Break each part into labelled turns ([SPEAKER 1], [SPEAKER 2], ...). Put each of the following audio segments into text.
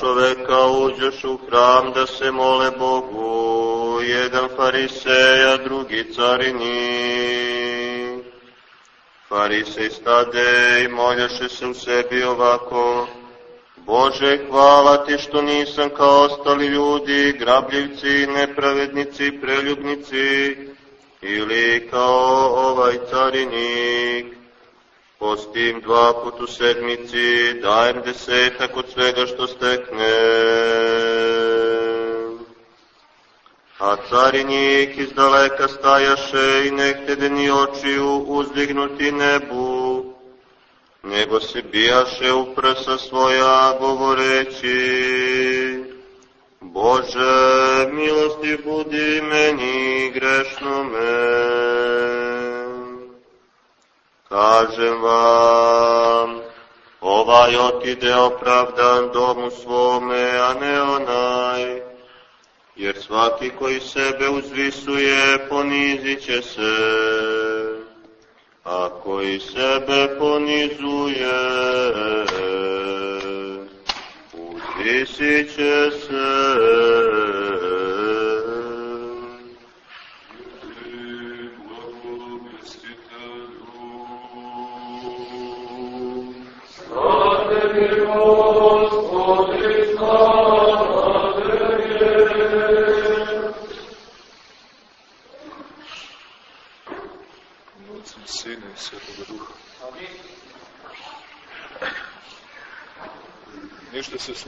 [SPEAKER 1] Čoveka uđeš u hram da se mole Bogu, jedan fariseja, drugi carini. Farisej stade i moljaše se u sebi ovako, Bože, hvala ti što nisam kao ostali ljudi, grabljivci, nepravednici, preljubnici, ili kao ovaj carinik Postim dva put u sedmici, dajem desetak od svega što stekne. A carinik iz daleka stajaše i ne htede ni očiju uzdignuti nebu, nego se bijaše u prsa svoja govoreći, Bože, milosti budi meni grešnome. Kažem vam, ovaj otide opravdan domu svome, a ne onaj, jer svaki koji sebe uzvisuje ponizit će se, a koji sebe ponizuje uzvisit će se.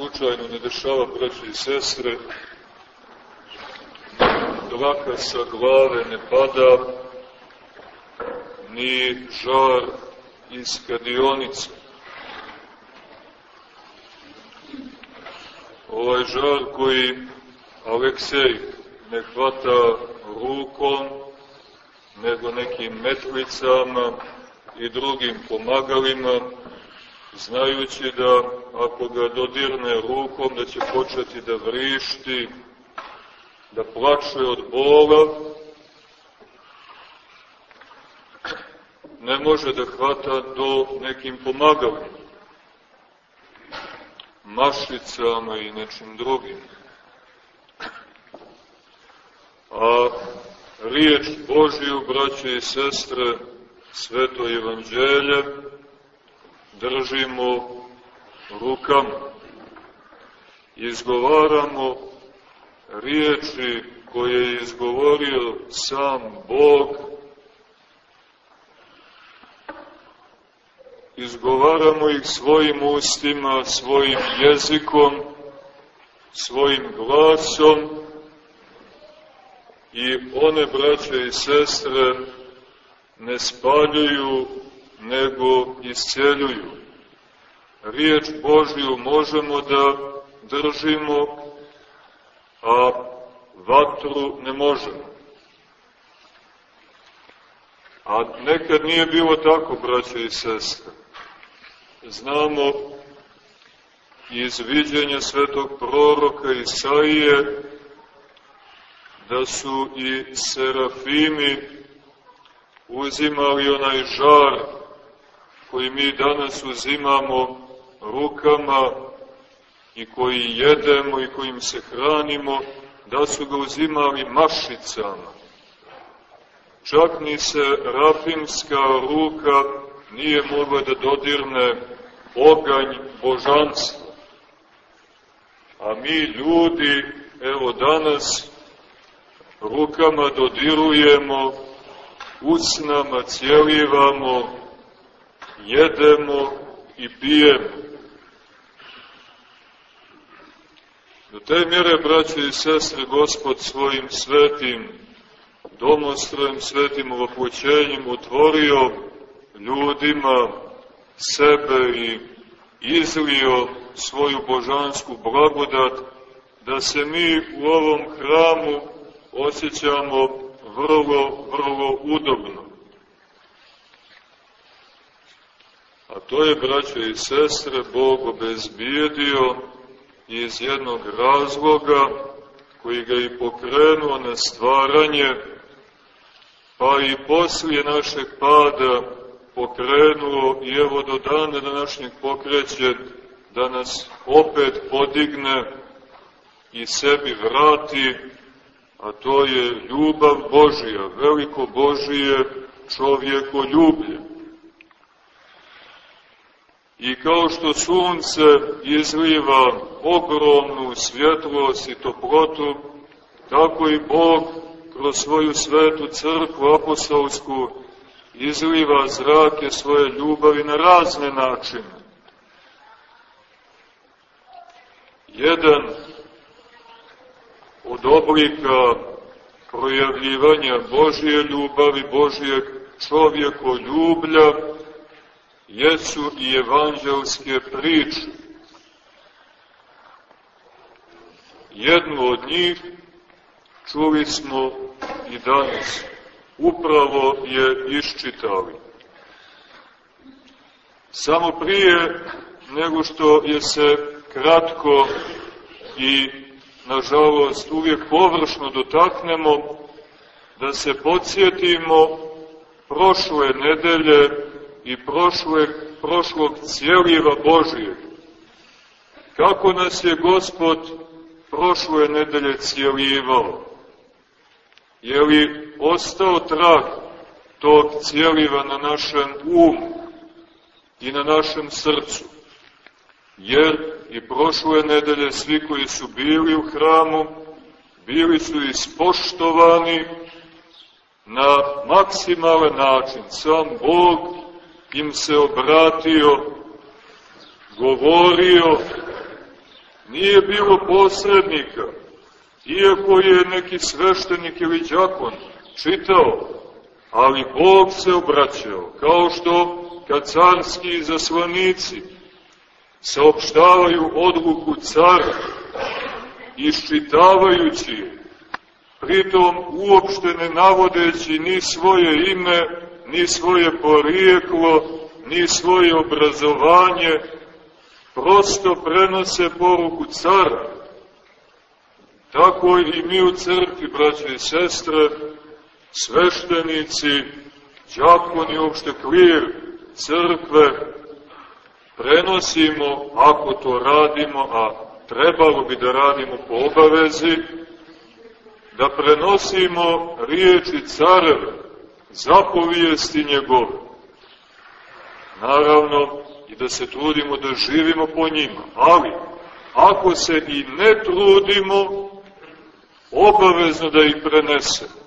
[SPEAKER 2] Slučajno ne dešava, braći i sestre. Dlaka sa glave ne pada, ni žar iz kadionice. Ovaj žar koji Aleksej ne hvata rukom, nego nekim metlicama i drugim pomagalima, znajući da ako ga dodirne rukom da će početi da vrišti, da plače od bola, ne može da hvata do nekim pomagalima, mašicama i nečim drugim. A riječ Božiju, braće i sestre, sveto evanđelje, držimo rukama. Izgovaramo riječi koje je izgovorio sam Bog. Izgovaramo ih svojim ustima, svojim jezikom, svojim glasom i one braće i sestre ne spaljuju nego isceljuju. Riječ Božju možemo da držimo, a vatru ne možemo. A nekad nije bilo tako, braće i sestre. Znamo iz viđenja svetog proroka Isaije da su i serafimi uzimali onaj žar koji mi danas uzimamo rukama i koji jedemo i kojim se hranimo, da su ga uzimali mašicama. Čak ni se rafimska ruka nije mogla da dodirne oganj božanstva. A mi ljudi, evo danas, rukama dodirujemo, usnama cijelivamo, jedemo i pijemo. Do te mjere, braće i sestre, Gospod svojim svetim domostrojem, svetim ovopoćenjem utvorio ljudima sebe i izlio svoju božansku blagodat, da se mi u ovom hramu osjećamo vrlo, vrlo udobno. A to je, braćo i sestre, Bog obezbijedio iz jednog razloga koji ga i pokrenuo na stvaranje, pa i poslije našeg pada pokrenuo i evo do dana današnjeg pokreće da nas opet podigne i sebi vrati, a to je ljubav Božija, veliko Božije čovjeko ljublje. I kao što sunce izliva ogromnu svjetlost i toplotu, tako i Bog kroz svoju svetu crkvu apostolsku izliva zrake svoje ljubavi na razne načine. Jedan od oblika projavljivanja Božije ljubavi, Božijeg čovjeko ljublja, jesu i evanđelske priče. Jednu od njih čuli smo i danas. Upravo je iščitali. Samo prije nego što je se kratko i nažalost uvijek površno dotaknemo, da se podsjetimo prošle nedelje i prošle, prošlog cijeliva Božijeg. Kako nas je Gospod prošle nedelje cijelivao? Je li ostao trag tog cijeliva na našem umu i na našem srcu? Jer i prošle nedelje svi koji su bili u hramu, bili su ispoštovani na maksimalan način. Sam Bog im se obratio, govorio, nije bilo posrednika, iako je neki sveštenik ili džakon čitao, ali Bog se obraćao, kao što kad carski zaslanici saopštavaju odluku cara, iščitavajući, pritom uopšte ne navodeći ni svoje ime, ni svoje porijeklo, ni svoje obrazovanje, prosto prenose poruku cara. Tako i mi u crkvi, braće i sestre, sveštenici, džakoni, uopšte klir crkve, prenosimo, ako to radimo, a trebalo bi da radimo po obavezi, da prenosimo riječi careve, zapovijesti njegove. Naravno, i da se trudimo da živimo po njima, ali ako se i ne trudimo, obavezno da ih prenesemo.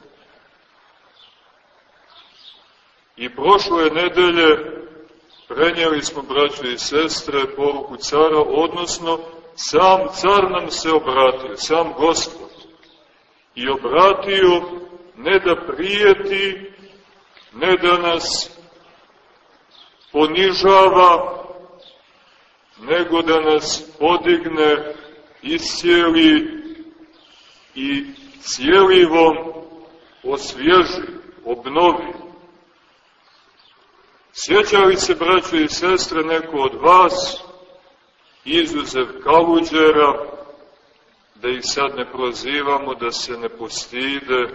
[SPEAKER 2] I prošle nedelje Prenijeli smo, braće i sestre, poruku cara, odnosno sam car nam se obratio, sam gospod. I obratio ne da prijeti, ne da nas ponižava, nego da nas podigne, iscijeli i cijelivom osvježi, obnovi. Sjeća li se, braćo i sestre, neko od vas, izuzev kaluđera, da ih sad ne prozivamo, da se ne postide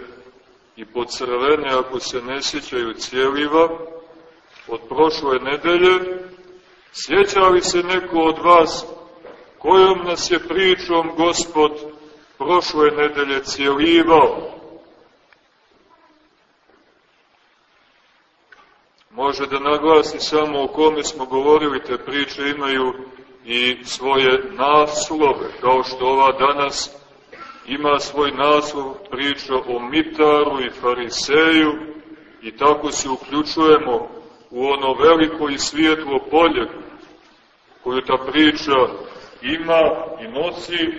[SPEAKER 2] i pocrvene ako se ne sjećaju cijeliva od prošle nedelje, sjeća li se neko od vas kojom nas je pričom Gospod prošle nedelje cijelivao? može da naglasi samo o kome smo govorili, te priče imaju i svoje naslove, kao što ova danas ima svoj naslov priča o Mitaru i Fariseju i tako se uključujemo u ono veliko i svijetlo polje koju ta priča ima i nosi,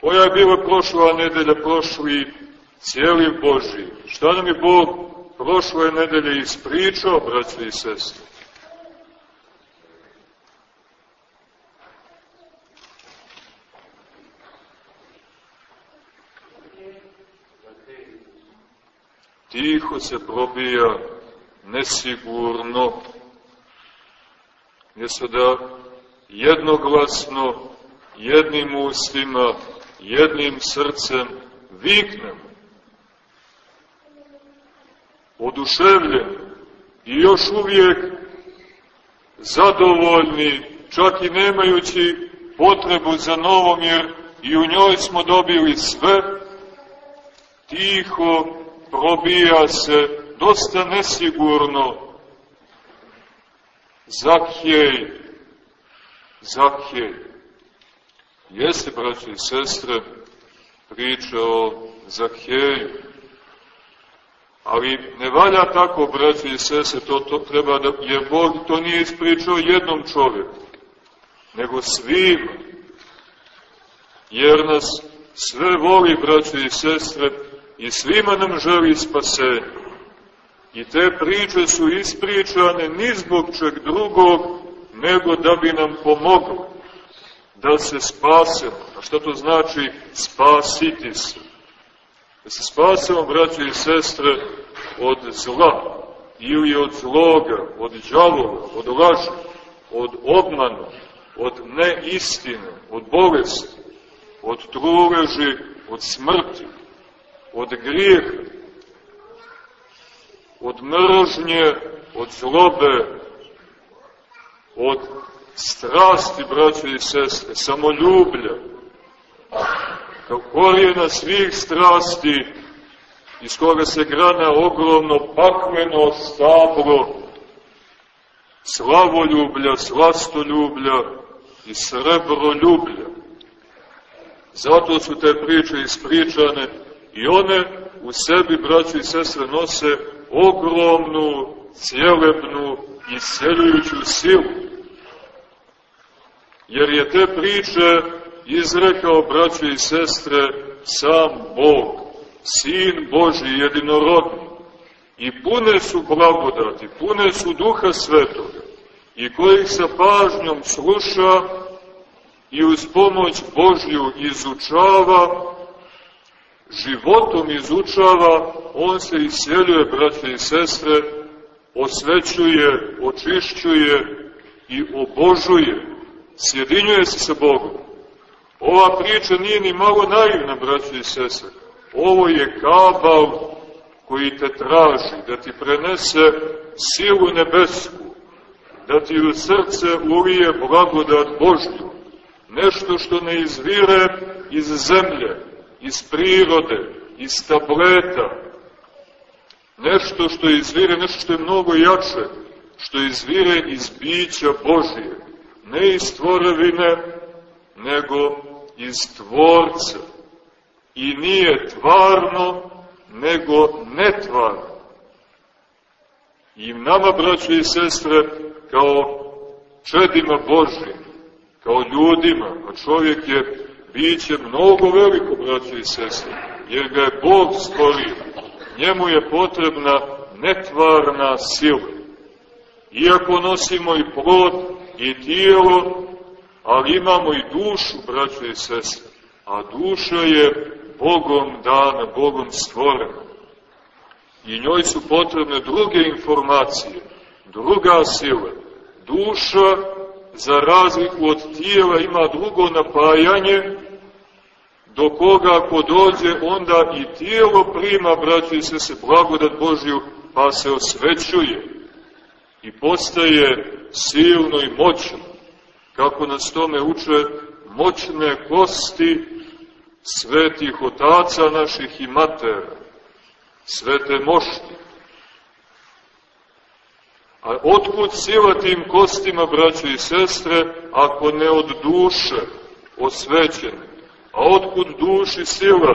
[SPEAKER 2] koja je bila prošla nedelja, prošli cijeli Boži. Šta nam je Bog prošle nedelje ispričao, braće i sestre. Tiho se probija, nesigurno, mjesto da jednoglasno, jednim ustima, jednim srcem viknemo. Oduševljeni i još uvijek zadovoljni čak i nemajući potrebu za novom, jer i u njoj smo dobili sve, tiho probija se, dosta nesigurno, Zakhej, Zakhej. Jeste, braći i sestre, priča o Zakheju, ali ne valja tako, braći i sestre, to, to treba da, jer Bog to nije ispričao jednom čovjeku, nego svima, jer nas sve voli, braći i sestre, i svima nam želi spasenje. I te priče su ispričane ni zbog čeg drugog, nego da bi nam pomoglo da se spasemo. A što to znači spasiti se? Da se spasemo, braći i sestre, od zla ili od zloga, od džavoga, od laža, od obmana, od neistine, od bolesti, od truleži, od smrti, od grijeha, od mržnje, od zlobe, od strasti, braće i sestre, samoljublja, kao korijena svih strasti, iz koga se grana ogromno pakmeno stablo slavoljublja, slastoljublja i srebroljublja. Zato su te priče ispričane i one u sebi, braći i sestre, nose ogromnu, cijelebnu i seljujuću silu. Jer je te priče izrekao, braći i sestre, sam Bog, Sin Boži jedinorodni. I pune su blagodati, pune su duha svetoga, i kojih sa pažnjom sluša i uz pomoć Božju izučava, životom izučava, on se isjeljuje, braće i sestre, osvećuje, očišćuje i obožuje, sjedinjuje se sa Bogom. Ova priča nije ni malo naivna, braće i sestre. Ovo je kabal koji te traži da ti prenese silu nebesku, da ti u srce ulije blagodat Božju, nešto što ne izvire iz zemlje, iz prirode, iz tableta, nešto što izvire, nešto što je mnogo jače, što izvire iz bića Božije, ne iz tvorevine, nego iz tvorca. I nije tvarno, nego netvarno. I nama, braćo i sestre, kao čedima Božim, kao ljudima, a čovjek je biće mnogo veliko, braće i sestre, jer ga je Bog stvorio. Njemu je potrebna netvarna sila. Iako nosimo i plod i tijelo, ali imamo i dušu, braće i sestre. A duša je Bogom dana, Bogom stvorena. I njoj su potrebne druge informacije, druga sila. Duša, za razliku od tijela, ima drugo napajanje, do koga ako dođe, onda i tijelo prima, braći se, se blagodat Božju, pa se osvećuje i postaje silno i moćno, kako nas tome uče moćne kosti svetih otaca naših i matera, svete mošti. A otkud sila tim kostima, braćo i sestre, ako ne od duše osvećene? A otkud duši sila,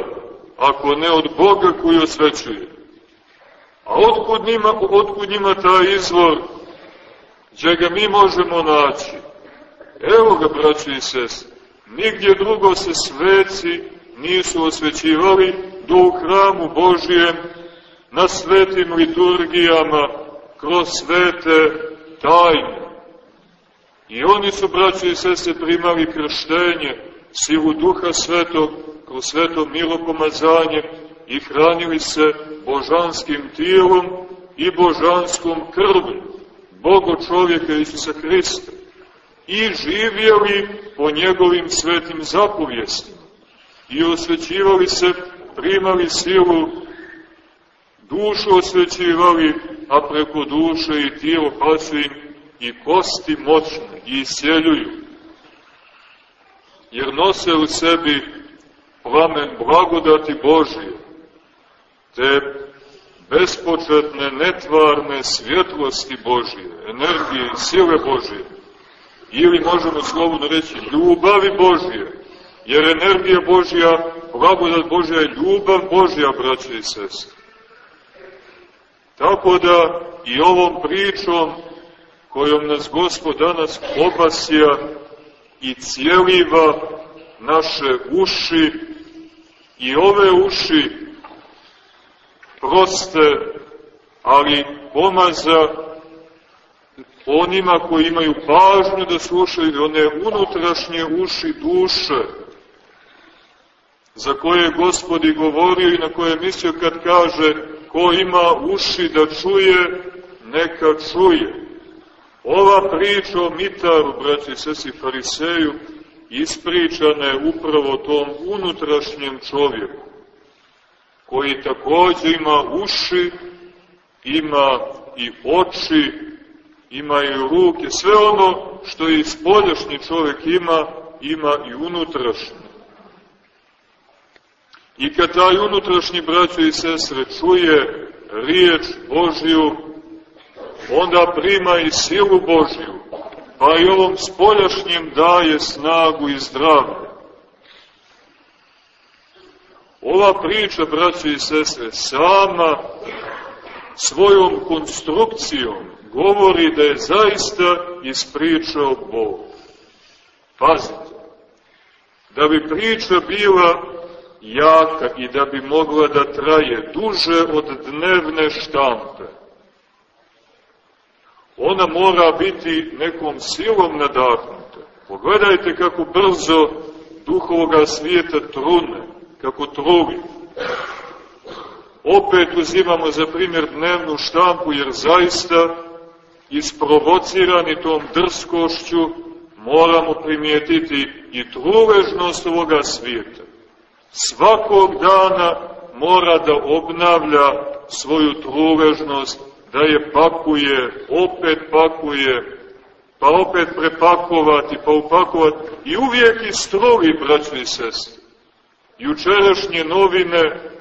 [SPEAKER 2] ako ne od Boga koji osvećuje? A otkud njima, otkud njima taj izvor, gdje ga mi možemo naći? Evo ga, braći i sest, nigdje drugo se sveci nisu osvećivali do u hramu Božijem, na svetim liturgijama, kroz svete tajne. I oni su, braći i sese, primali krštenje, silu duha svetog, kroz sveto milopomazanje i hranili se božanskim tijelom i božanskom krvom, Bogo čovjeka Isusa Hrista i živjeli po njegovim svetim zapovjestima i osvećivali se, primali silu, dušu osvećivali, a preko duše i tijelo pa su im i kosti moćne i isjeljuju, jer nose u sebi plamen blagodati Božije, te bespočetne, netvarne svjetlosti Božije, energije i sile Božije, ili možemo slobodno reći ljubavi Božije, jer energija Božja, blagodat Božja je ljubav Božja, braće i sestre. Tako da i ovom pričom kojom nas Gospod danas obasja i cijeliva naše uši i ove uši proste, ali pomaza onima koji imaju pažnju da slušaju one unutrašnje uši duše, za koje je Gospod i govorio i na koje je mislio kad kaže ko ima uši da čuje, neka čuje. Ova priča o Mitaru, braći sesi fariseju, ispričana je upravo tom unutrašnjem čovjeku, koji takođe ima uši, ima i oči, ima i ruke, sve ono što i spoljašnji čovjek ima, ima i unutrašnji. I kad taj unutrašnji braćo i sestre čuje riječ Božju, onda prima i silu Božju, pa i ovom spoljašnjem daje snagu i zdravlje. Ova priča, braće i sestre, sama svojom konstrukcijom govori da je zaista ispričao Bog. Pazite, da bi priča bila jaka i da bi mogla da traje duže od dnevne štampe, ona mora biti nekom silom nadahnuta. Pogledajte kako brzo duhovoga svijeta trune, kako truvi. Opet uzimamo za primjer dnevnu štampu, jer zaista isprovocirani tom drskošću moramo primijetiti i truležnost ovoga svijeta. Svakog dana mora da obnavlja svoju truležnost da je pakuje, opet pakuje, pa opet prepakovati, pa upakovati i uvijek istrovi, braćni sestri. Jučerašnje novine,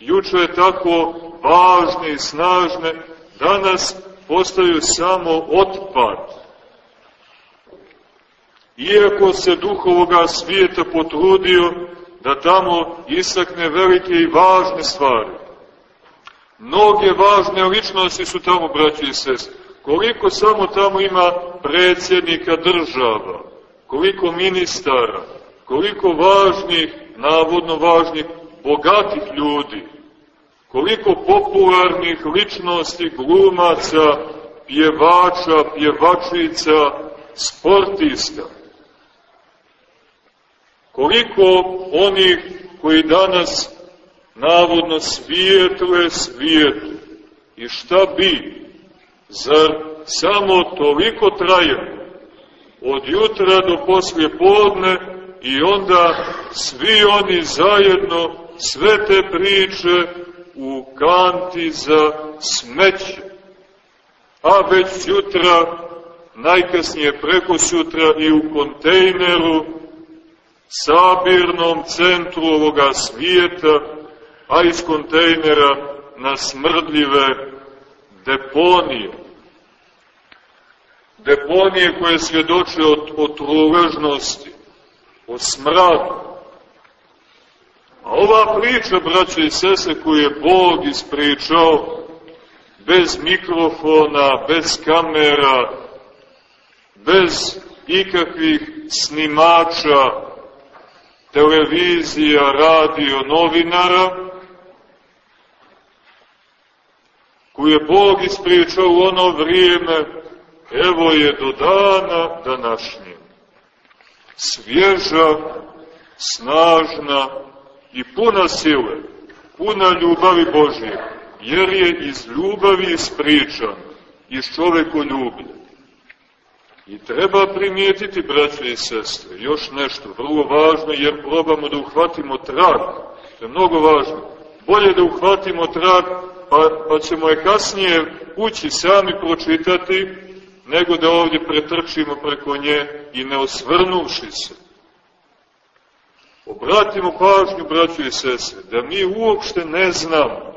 [SPEAKER 2] juče je tako važne i snažne, danas postaju samo otpad. Iako se duhovoga svijeta potrudio da tamo isakne velike i važne stvari, Mnoge važne ličnosti su tamo, braći i sest. Koliko samo tamo ima predsjednika država, koliko ministara, koliko važnih, navodno važnih, bogatih ljudi, koliko popularnih ličnosti, glumaca, pjevača, pjevačica, sportista. Koliko onih koji danas navodno svijetle svijetu. I šta bi? Zar samo toliko traje? Od jutra do poslije podne i onda svi oni zajedno sve te priče u kanti za smeće. A već sutra, najkasnije preko sutra i u kontejneru, sabirnom centru ovoga svijeta, a iz kontejnera na smrdljive deponije. Deponije koje svjedoče o, o o smradu. A ova priča, braće i sese, koju je Bog ispričao, bez mikrofona, bez kamera, bez ikakvih snimača, televizija, radio, novinara, koju je Bog ispričao u ono vrijeme, evo je do dana današnje. Svježa, snažna i puna sile, puna ljubavi Božje, jer je iz ljubavi ispričan, iz čovekoljublja. I treba primijetiti, braće i sestre, još nešto, vrlo važno, jer probamo da uhvatimo trag. To je mnogo važno. Bolje da uhvatimo trag pa, pa ćemo je kasnije ući sami pročitati, nego da ovdje pretrčimo preko nje i ne osvrnuši se. Obratimo pažnju, braćo i sese, da mi uopšte ne znamo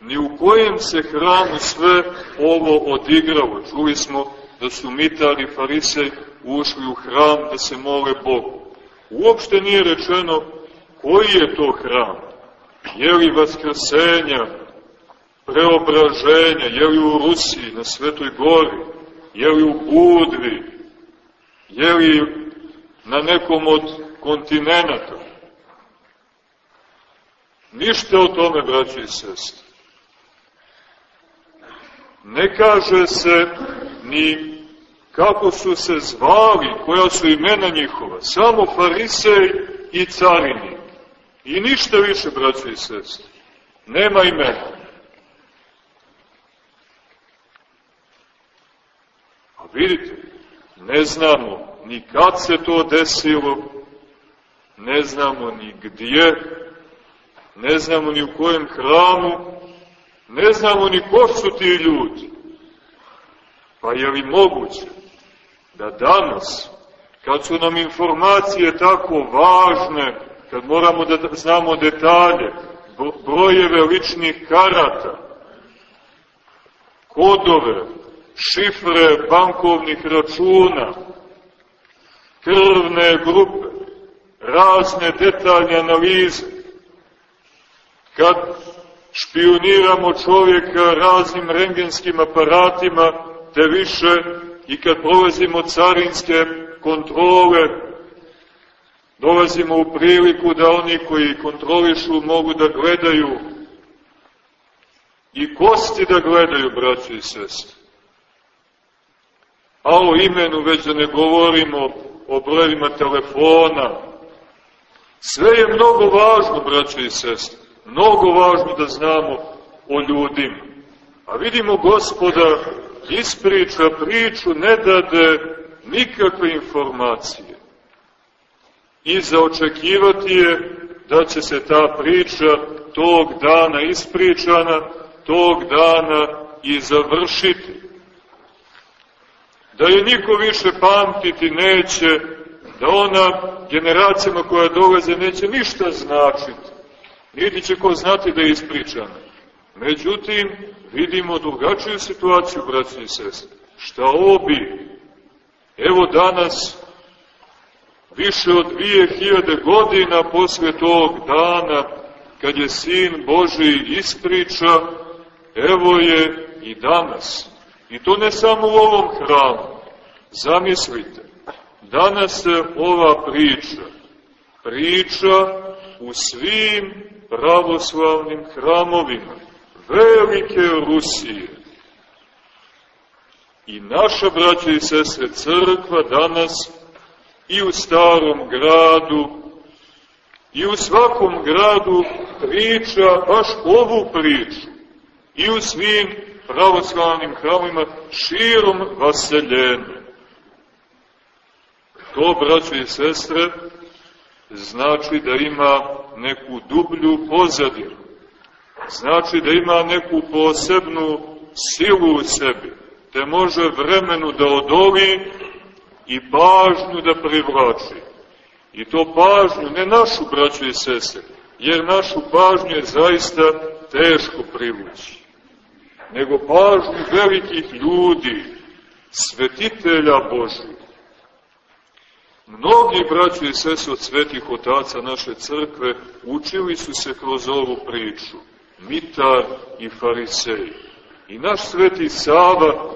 [SPEAKER 2] ni u kojem se hramu sve ovo odigralo. Čuli smo da su mitari farisej ušli u hram da se mole Bogu. Uopšte nije rečeno koji je to hram. Je li vaskrsenja, preobraženja, je li u Rusiji, na Svetoj gori, je li u Budvi, je li na nekom od kontinenta. Ništa o tome, braći i sestri. Ne kaže se ni kako su se zvali, koja su imena njihova, samo farisej i carini. I ništa više, braći i sestri. Nema imena. Vidite, ne znamo ni kad se to desilo, ne znamo ni gdje, ne znamo ni u kojem hramu, ne znamo ni ko su ti ljudi. Pa je li moguće da danas, kad su nam informacije tako važne, kad moramo da znamo detalje, brojeve ličnih karata, kodove, šifre bankovnih računa, krvne grupe, razne detaljne analize, kad špioniramo čovjeka raznim rengenskim aparatima, te više i kad prolazimo carinske kontrole, dolazimo u priliku da oni koji kontrolišu mogu da gledaju i kosti da gledaju, braći i sestri. A o imenu već da ne govorimo o brojima telefona. Sve je mnogo važno, braći i sestri. Mnogo važno da znamo o ljudima. A vidimo gospoda ispriča priču, ne dade nikakve informacije. I zaočekivati je da će se ta priča tog dana ispričana, tog dana i završiti. Da je niko više pamtiti neće, da ona generacijama koja dolaze neće ništa značiti niti će ko znati da je ispričana. Međutim, vidimo drugačiju situaciju, braći i sestri. Šta obi? Evo danas, više od dvije hiljade godina posle tog dana, kad je Sin Boži ispriča, evo je i danas. I to ne samo u ovom hramu. Zamislite, danas se ova priča, priča u svim pravoslavnim hramovima velike Rusije. I naša braća i sestre crkva danas i u starom gradu i u svakom gradu priča baš ovu priču i u svim pravoslavnim hramovima širom vaseljene. To, braće i sestre, znači da ima neku dublju pozadinu. Znači da ima neku posebnu silu u sebi, te može vremenu da odoli i pažnju da privlači. I to pažnju, ne našu braću i sese, jer našu pažnju je zaista teško privući, nego pažnju velikih ljudi, svetitelja Božih. Mnogi braći i sese od svetih otaca naše crkve učili su se kroz ovu priču, Mitar i Farisej. I naš sveti Sava,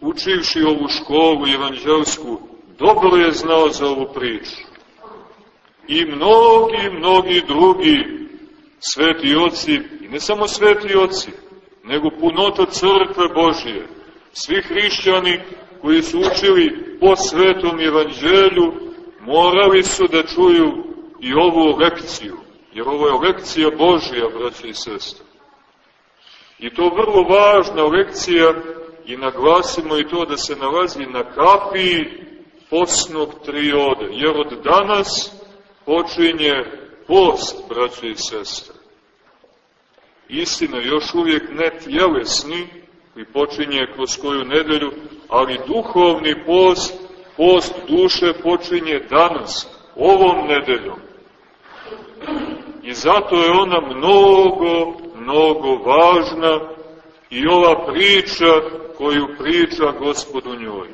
[SPEAKER 2] učivši ovu školu evanđelsku, dobro je znao za ovu priču. I mnogi, mnogi drugi sveti oci, i ne samo sveti oci, nego punota crkve Božije, svi hrišćani koji su učili po svetom evanđelju, morali su da čuju i ovu lekciju, jer ovo je lekcija Božija, braći i sestre. I to vrlo važna lekcija i naglasimo i to da se nalazi na kapiji postnog triode, jer od danas počinje post, braći i sestre. Istina, još uvijek ne tjelesni, koji počinje kroz koju nedelju, ali duhovni post, post duše počinje danas, ovom nedeljom. I zato je ona mnogo, mnogo važna i ova priča koju priča gospodu njoj.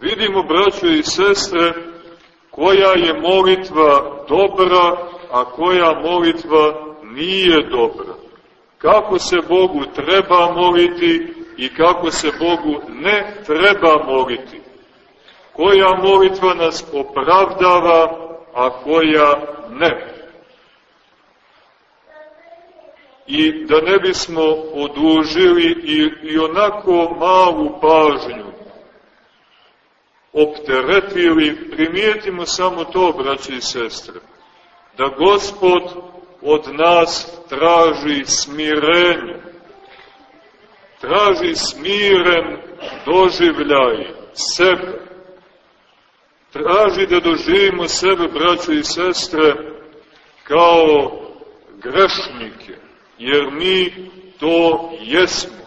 [SPEAKER 2] Vidimo, braćo i sestre, koja je molitva dobra, a koja molitva nije dobra. Kako se Bogu treba moliti i kako se Bogu ne treba moliti. Koja molitva nas opravdava, a koja ne. I da ne bismo odužili i, i onako malu pažnju opteretili, primijetimo samo to, braći i sestre, da Gospod od nas traži smirenje, traži smiren doživljaj sebe, traži da doživimo sebe, braćo i sestre, kao grešnike, jer mi to jesmo.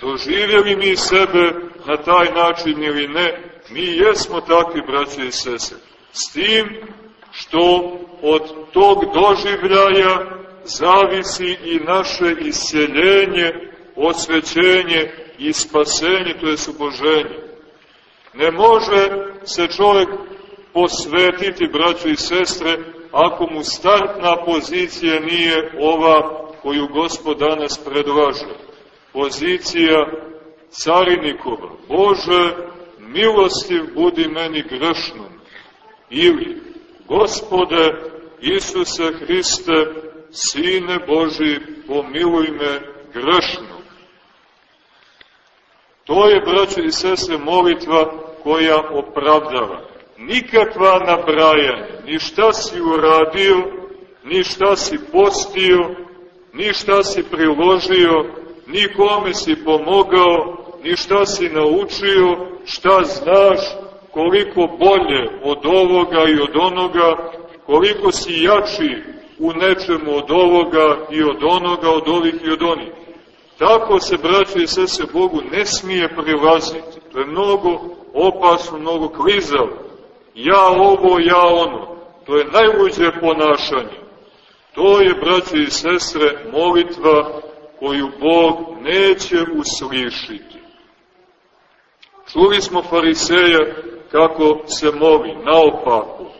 [SPEAKER 2] Doživjeli mi sebe na taj način ili ne, mi jesmo takvi, braće i sestre. S tim što od tog doživljaja zavisi i naše isjeljenje, osvećenje i spasenje, to je suboženje. Ne može se čovjek posvetiti, braćo i sestre, ako mu startna pozicija nije ova koju Gospod danas predlaže. Pozicija carinikova. Bože, milostiv budi meni grešnom. Ili, Gospode Isuse Hriste, Sine Boži, pomiluj me grešnog. To je, braćo i sese, molitva koja opravdava. Nikakva nabrajanja, ni šta si uradio, ni šta si postio, ni šta si priložio, ni kome si pomogao, ni šta si naučio, šta znaš, koliko bolje od ovoga i od onoga, koliko si jači u nečemu od ovoga i od onoga, od ovih i od onih. Tako se, braćo i sese, Bogu ne smije prilaziti. To je mnogo opasno, mnogo klizavo. Ja ovo, ja ono. To je najluđe ponašanje. To je, braćo i sestre, molitva koju Bog neće uslišiti. Čuli smo fariseja kako se moli, naopako.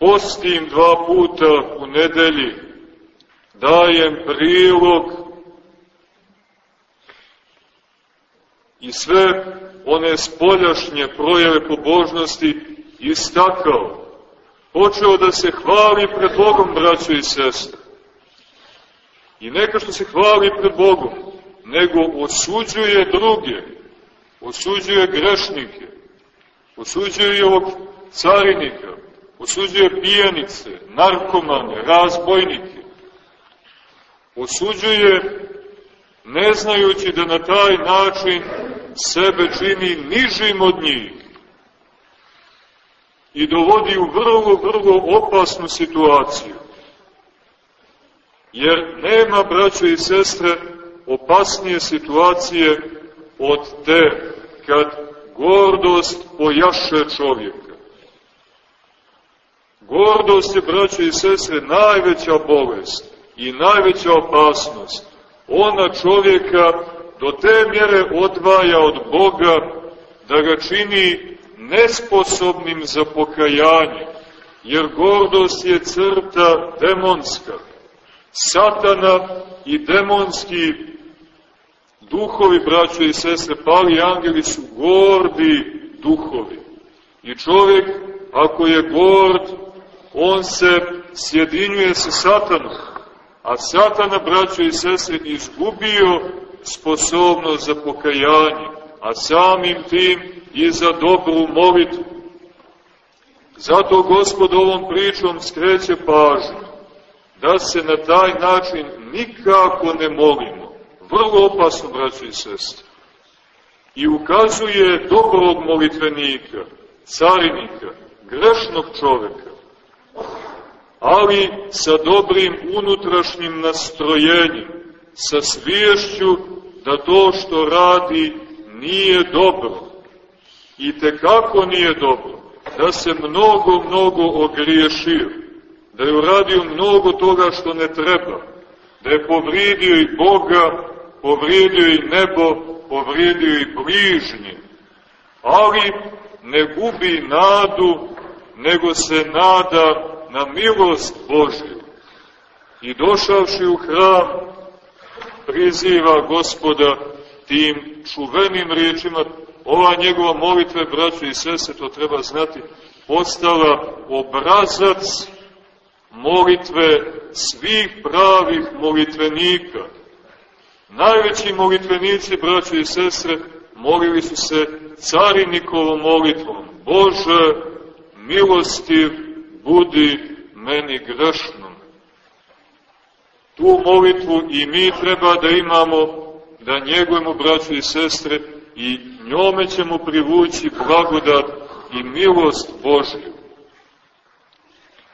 [SPEAKER 2] Postim dva puta u nedelji, dajem prilog i sve one spoljašnje projeve pobožnosti istakao. Počeo da se hvali pred Bogom, braćo i sestre. I neka što se hvali pred Bogom, nego osuđuje druge, osuđuje grešnike, osuđuje i ovog carinika, osuđuje pijanice, narkomane, razbojnike, osuđuje ne znajući da na taj način sebe čini nižim od njih i dovodi u vrlo, vrlo opasnu situaciju. Jer nema, braćo i sestre, opasnije situacije od te kad gordost pojaše čovjeka. Gordost je, braćo i sestre, najveća bolest i najveća opasnost. Ona čovjeka do te mjere odvaja od Boga da ga čini nesposobnim za pokajanje, jer gordost je crta demonska. Satana i demonski duhovi, braćo i sestre, pali angeli su gordi duhovi. I čovjek, ako je gord, on se sjedinjuje sa satanom. A satana, braćo i sestre, izgubio sposobnost za pokajanje, a samim tim i za dobru molitvu. Zato Gospod ovom pričom skreće pažnju da se na taj način nikako ne molimo Vrlo opasno, braći i sestre. I ukazuje dobrog molitvenika, carinika, grešnog čoveka, ali sa dobrim unutrašnjim nastrojenjem, sa sviješću da to što radi nije dobro. I te kako nije dobro. Da se mnogo, mnogo ogriješio. Da je uradio mnogo toga što ne treba. Da je povrijedio i Boga, povrijedio i nebo, povrijedio i bližnje. Ali ne gubi nadu, nego se nada na milost Božju. I došavši u hram, priziva gospoda tim čuvenim riječima, ova njegova molitva, braćo i sese, to treba znati, postala obrazac molitve svih pravih molitvenika. Najveći molitvenici, braćo i sestre, molili su se carinikovom molitvom. Bože, milostiv, budi meni grešnom. Tu molitvu i mi treba da imamo, da njegujemo, braćo i sestre, i njome ćemo privući blagodat i milost Božju.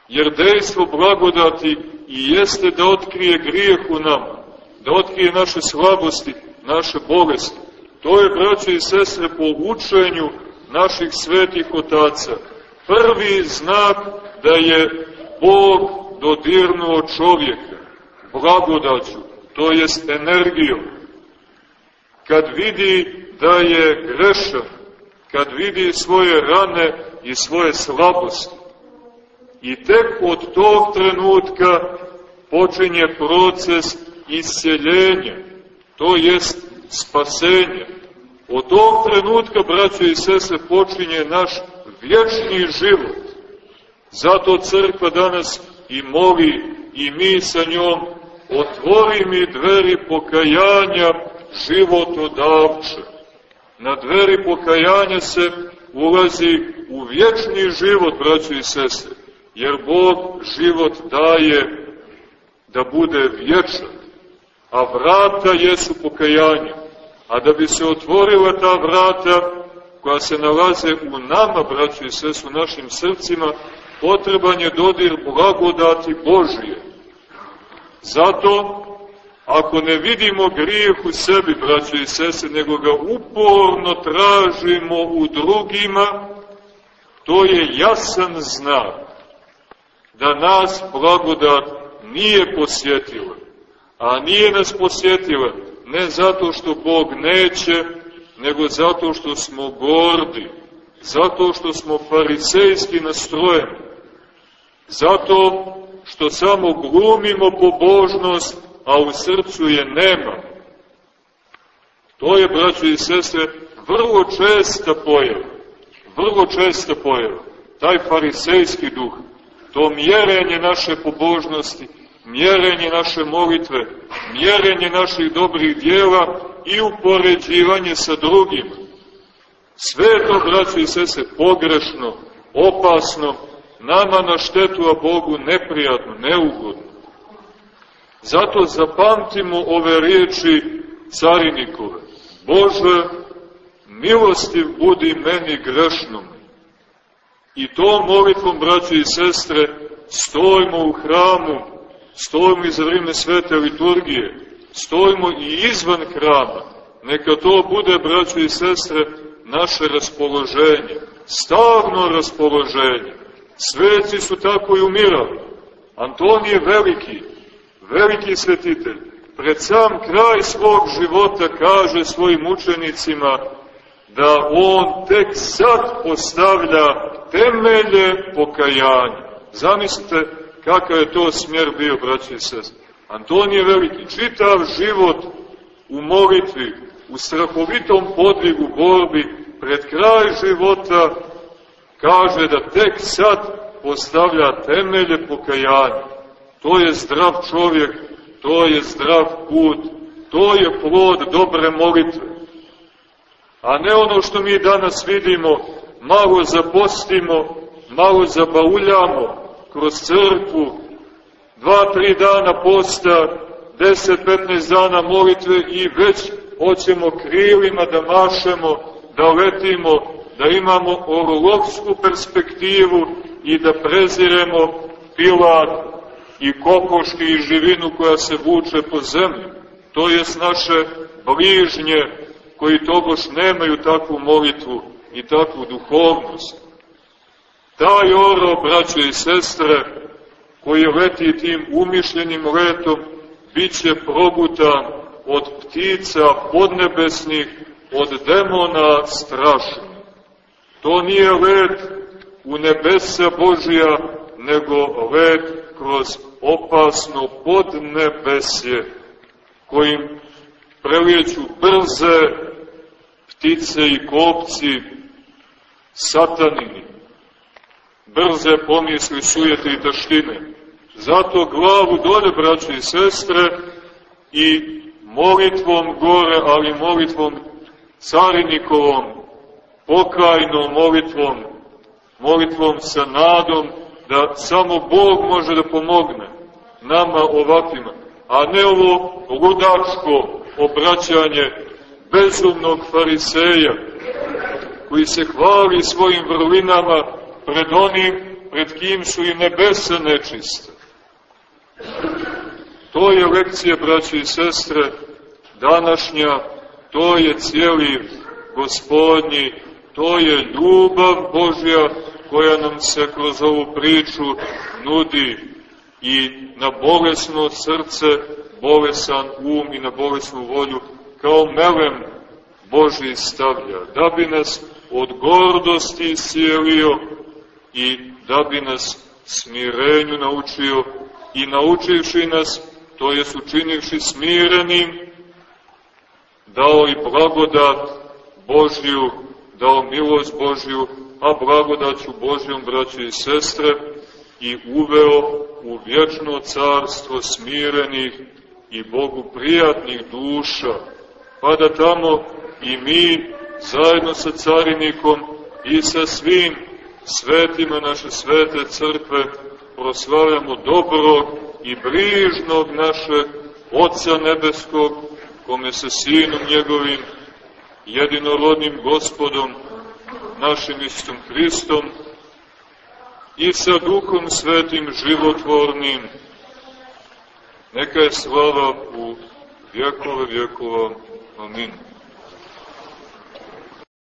[SPEAKER 2] Jer dejstvo blagodati i jeste da otkrije grijeh u nama, da otkrije naše slabosti, naše bolesti. To je, braćo i sestre, po učenju naših svetih otaca. Prvi znak da je Bog dodirnuo čovjeka blagodaću, to jest energijom. Kad vidi da je grešan, kad vidi svoje rane i svoje slabosti. I tek od tog trenutka počinje proces isceljenja, to jest spasenje. Od tog trenutka, braćo i sese, počinje naš vječni život. Zato crkva danas i moli i mi sa njom otvori mi dveri pokajanja životodavče. Na dveri pokajanja se ulazi u vječni život, braćo i sestre, jer Bog život daje da bude vječan, a vrata jesu pokajanje. A da bi se otvorila ta vrata koja se nalaze u nama, braćo i sestre, u našim srcima, potreban je dodir blagodati Božije. Zato, ako ne vidimo grijeh u sebi, braćo i sese, nego ga uporno tražimo u drugima, to je jasan znak da nas blagodat nije posjetila. A nije nas posjetila ne zato što Bog neće, nego zato što smo gordi, zato što smo farisejski nastrojeni, zato što samo glumimo pobožnost, a u srcu je nema. To je, braćo i sestre, vrlo česta pojava, vrlo česta pojava, taj farisejski duh, to mjerenje naše pobožnosti, mjerenje naše molitve, mjerenje naših dobrih dijela i upoređivanje sa drugima. Sve to, braćo i sese, pogrešno, opasno, nama na štetu, a Bogu neprijatno, neugodno. Zato zapamtimo ove riječi carinikove. Bože, milostiv budi meni grešnom. I to molitvom, braći i sestre, stojimo u hramu, stojimo i za vrijeme svete liturgije, stojimo i izvan hrama. Neka to bude, braći i sestre, naše raspoloženje, stavno raspoloženje. Sveci su tako i umirali. Antonije veliki, veliki svetitelj, pred sam kraj svog života kaže svojim učenicima da on tek sad postavlja temelje pokajanja. Zamislite kakav je to smjer bio, braći i sest. Antonije Veliki, čitav život u molitvi, u strahovitom podvigu borbi, pred kraj života kaže da tek sad postavlja temelje pokajanja. To je zdrav čovjek, to je zdrav put, to je plod dobre molitve. A ne ono što mi danas vidimo, malo zapostimo, malo zabauljamo kroz crkvu, dva, tri dana posta, deset, petnaest dana molitve i već hoćemo krilima da mašemo, da letimo, da imamo orlovsku perspektivu i da preziremo pilat i kokoške i živinu koja se vuče po zemlji. to jest naše bližnje koji tobož nemaju takvu molitvu i takvu duhovnost. Taj oro, braćo i sestre, koji leti tim umišljenim letom, bit će probutan od ptica podnebesnih, od demona strašnih. To nije let u nebesa Božija, nego let kroz opasno podnebesje, kojim prelijeću brze ptice i kopci satanini, brze pomisli, sujete i taštine. Zato glavu dolje, braće i sestre, i molitvom gore, ali molitvom carinikovom, pokajnom molitvom, molitvom sa nadom, da samo Bog može da pomogne nama ovakvima, a ne ovo ludačko obraćanje bezumnog fariseja, koji se hvali svojim vrlinama pred onim pred kim su i nebesa nečiste. To je lekcija, braći i sestre, današnja, to je cijeli gospodnji, to je ljubav Božja koja nam se kroz ovu priču nudi i na bolesno srce, bolesan um i na bolesnu volju, kao melem Boži stavlja, da bi nas od gordosti sjelio i da bi nas smirenju naučio i naučivši nas, to je učinivši smirenim, dao i blagodat Božju, dao milost Božju, a blagodaću Božjom, braći i sestre, i uveo u vječno carstvo smirenih i Bogu prijatnih duša, pa da tamo i mi, zajedno sa carinikom i sa svim svetima naše svete crkve, proslavljamo dobrog i brižnog našeg Otca Nebeskog, kome se Sinom njegovim, jedinorodnim gospodom, našim istom Hristom, i sa Duhom Svetim životvornim, neka je slava u vjekove vjekova. Amin.